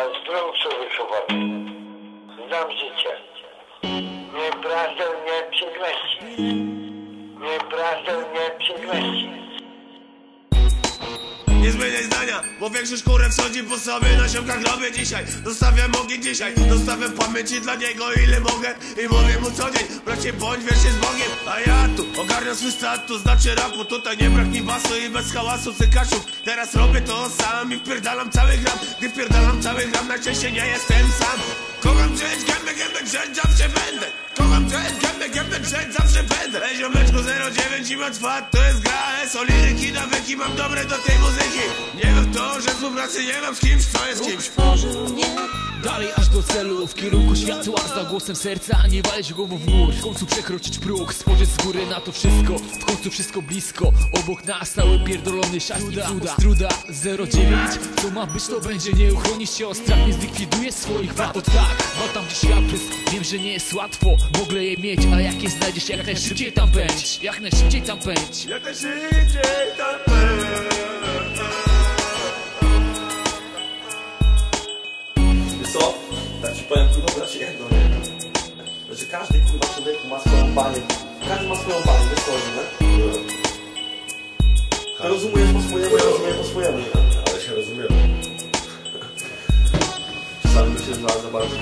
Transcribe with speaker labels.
Speaker 1: Ja z wychowany. Znam życie. Nie prawdę nie przygnęci. Nie prawdę nie przygnęci.
Speaker 2: Nie zmieniaj zdania, bo większość kurek sądzi po sobie Na siomkach robię dzisiaj, zostawiam ogień dzisiaj Zostawiam pamięci dla niego ile mogę I mówię mu co dzień, bracie bądź wiecznie z Bogiem A ja tu ogarniam swój status, znaczy rapu Tutaj nie brak mi basu i bez hałasu cykaszów Teraz robię to sam i wpierdalam cały gram. Gdy wpierdalam cały gram, najczęściej nie jestem sam. Kocham drzeć, gębę, gębę drzeć, zawsze będę. Kocham drzeć, gębę, gębę drzeć, zawsze będę. Ej ziomeczku 09 i Matwat, to jest gra ESO, liryki, nawyki, mam dobre do tej muzyki. Nie wiem to, że współpracy nie mam z kimś, co jest kimś.
Speaker 3: Stworzył mnie
Speaker 4: Dalej aż do celu, w kierunku światła Za głosem serca, nie walić głową w mur. W końcu przekroczyć próg, spojrzeć z góry na to wszystko. W końcu wszystko blisko, obok nas cały pierdolony szast i cuda. Struda 09, co ma być to będzie. Nie uchronisz się od strach, nie zlikwiduje swoich wad. To tak, ma tam gdzieś kaprys Wiem, że nie jest łatwo ogóle je mieć. Ale jak je znajdziesz, jak najszybciej tam pędź. Jak najszybciej tam pędź.
Speaker 2: Jak najszybciej tam
Speaker 5: Wiesz Tak powiem kurwa bracie jedno, nie? Że każdy kurwa człowieku ma swoją banię. Każdy ma swoją banię, wiesz co chodzi, nie? Ty rozumiesz po swojemu, ja rozumiem po swojemu, nie?
Speaker 6: Ale się rozumiemy.
Speaker 5: Czasami my się znamy za bardzo.